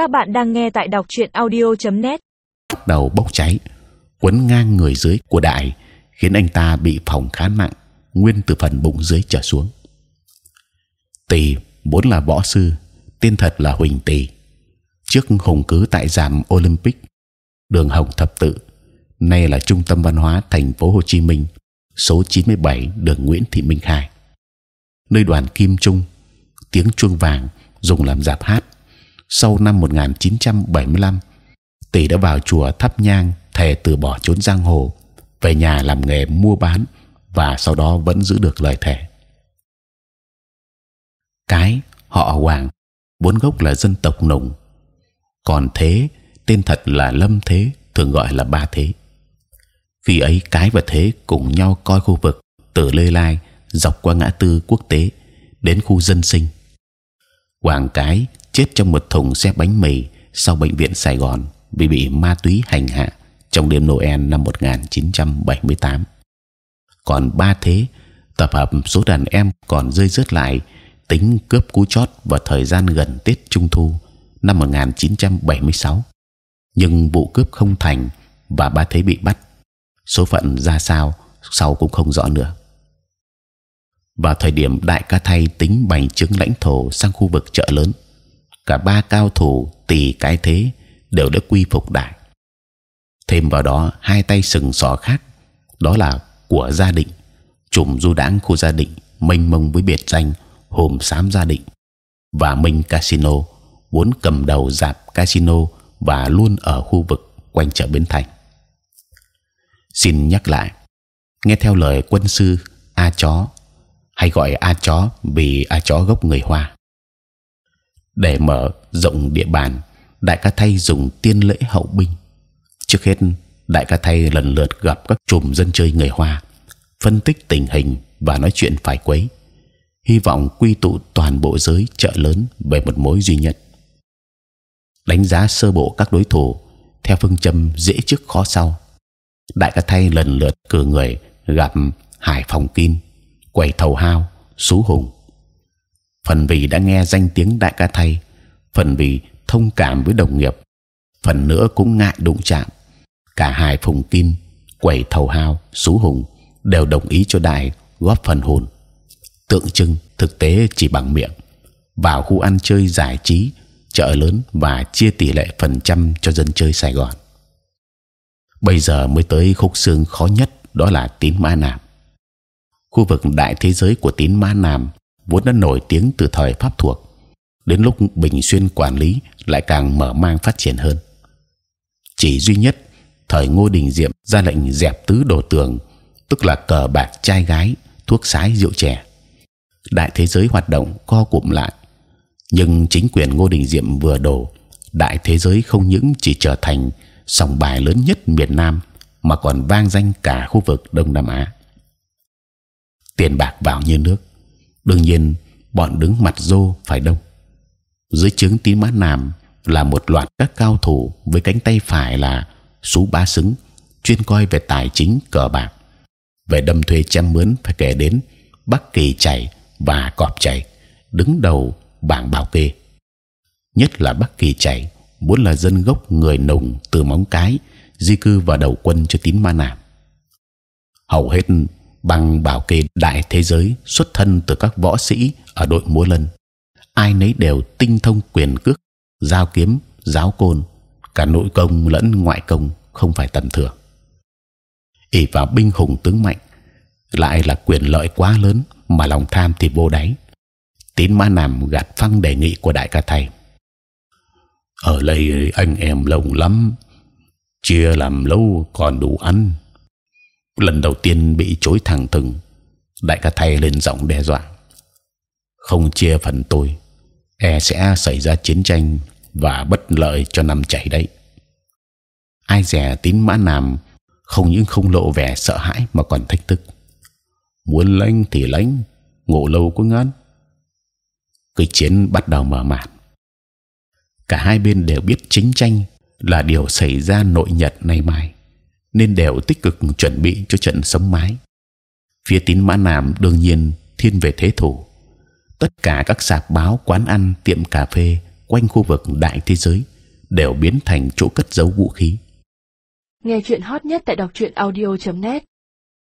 Các bạn đang nghe tại đọc truyện audio.net. đầu bốc cháy, quấn ngang người dưới của đại, khiến anh ta bị phỏng khá nặng, nguyên từ phần bụng dưới trở xuống. Tỳ vốn là võ sư, tên thật là Huỳnh Tỳ. Trước hùng cứ tại giảm Olympic, đường Hồng Thập Tự, nay là trung tâm văn hóa thành phố Hồ Chí Minh, số 97 đường Nguyễn Thị Minh Khai, nơi đoàn Kim Trung, tiếng chuông vàng dùng làm dạp hát. Sau năm 1975, tỷ đã vào chùa thắp nhang thề từ bỏ trốn giang hồ, về nhà làm nghề mua bán và sau đó vẫn giữ được lời thề. Cái họ Hoàng vốn gốc là dân tộc nùng, còn Thế tên thật là Lâm Thế, thường gọi là Ba Thế. Khi ấy cái và Thế cùng nhau coi khu vực từ Lê Lai dọc qua ngã tư quốc tế đến khu dân sinh. Hoàng cái chết trong một thùng xe bánh mì sau bệnh viện Sài Gòn vì bị ma túy hành hạ trong đêm Noel năm 1978. Còn ba thế, tập hợp số đàn em còn rơi rớt lại, tính cướp cú chót vào thời gian gần Tết Trung Thu năm 1976. Nhưng vụ cướp không thành và ba thế bị bắt. Số phận ra sao, sau cũng không rõ nữa. Vào thời điểm đại ca thay tính bành trướng lãnh thổ sang khu vực chợ lớn, cả ba cao thủ tỳ cái thế đều đã quy phục đại. Thêm vào đó hai tay sừng sỏ khác, đó là của gia định, chùm du đãng khu gia định, mênh mông với biệt danh hồn sám gia định và minh casino vốn cầm đầu dạp casino và luôn ở khu vực quanh chợ bến thành. Xin nhắc lại, nghe theo lời quân sư A chó hay gọi A chó vì A chó gốc người Hoa. Để mở rộng địa bàn, đại ca thay dùng tiên lễ hậu binh. Trước hết, đại ca thay lần lượt gặp các chùm dân chơi người Hoa, phân tích tình hình và nói chuyện phải quấy. Hy vọng quy tụ toàn bộ giới chợ lớn về một mối duy nhất. Đánh giá sơ bộ các đối thủ theo phương châm dễ trước khó sau. Đại ca thay lần lượt cử người gặp Hải Phòng Kim, quẩy thầu hao, Sú Hùng. Phần vì đã nghe danh tiếng đại ca thay, phần vì thông cảm với đồng nghiệp, phần nữa cũng ngại đụng chạm. Cả hai Phùng Kim, quẩy thầu hao, Sú Hùng đều đồng ý cho đại góp phần hồn. Tượng trưng thực tế chỉ bằng miệng vào khu ăn chơi giải trí chợ lớn và chia tỷ lệ phần trăm cho dân chơi Sài Gòn. Bây giờ mới tới khúc xương khó nhất đó là tín ma nạp khu vực đại thế giới của tín ma nam vốn đã nổi tiếng từ thời pháp thuộc. Đến lúc bình xuyên quản lý lại càng mở mang phát triển hơn. Chỉ duy nhất, thời ngô đình diệm ra lệnh dẹp tứ đồ tường, tức là cờ bạc trai gái, thuốc sái rượu chè. Đại thế giới hoạt động co cụm lại. Nhưng chính quyền ngô đình diệm vừa đổ, đại thế giới không những chỉ trở thành sòng bài lớn nhất miền Nam, mà còn vang danh cả khu vực Đông Nam Á. Tiền bạc vào như nước, đương nhiên bọn đứng mặt rô phải đông. Dưới trướng tín mã nam là một loạt các cao thủ với cánh tay phải là sú bá xứng, chuyên coi về tài chính cờ bạc, về đâm thuê chăm mướn phải kể đến Bắc Kỳ chảy và Cọp chảy đứng đầu bảng bảo kê. Nhất là Bắc Kỳ chảy muốn là dân gốc người nùng từ móng cái di cư vào đầu quân cho tín ma nam hầu hết bằng bảo kê đại thế giới xuất thân từ các võ sĩ ở đội múa lân. Ai nấy đều tinh thông quyền cước, giao kiếm, giáo côn. Cả nội công lẫn ngoại công không phải tầm thường. Ỷ vào binh hùng tướng mạnh, lại là quyền lợi quá lớn mà lòng tham thì vô đáy. Tín ma nằm gạt phăng đề nghị của đại ca thầy ở đây anh em lồng lắm, chia làm lâu còn đủ ăn lần đầu tiên bị chối thẳng thừng, đại ca thay lên giọng đe dọa. Không chia phần tôi e sẽ xảy ra chiến tranh và bất lợi cho năm chảy đấy. Ai dè tín mã nam, không những không lộ vẻ sợ hãi mà còn thách thức. Muốn lãnh thì lãnh ngộ lâu có ngắn Cái chiến bắt đầu mở màn. Cả hai bên đều biết chính tranh là điều xảy ra nội nhật nay mai nên đều tích cực chuẩn bị cho trận sống mái. Phía tín mã nam đương nhiên thiên về thế thủ. Tất cả các sạp báo, quán ăn, tiệm cà phê quanh khu vực đại thế giới đều biến thành chỗ cất giấu vũ khí. Nghe chuyện hot nhất tại đọc truyện audio.net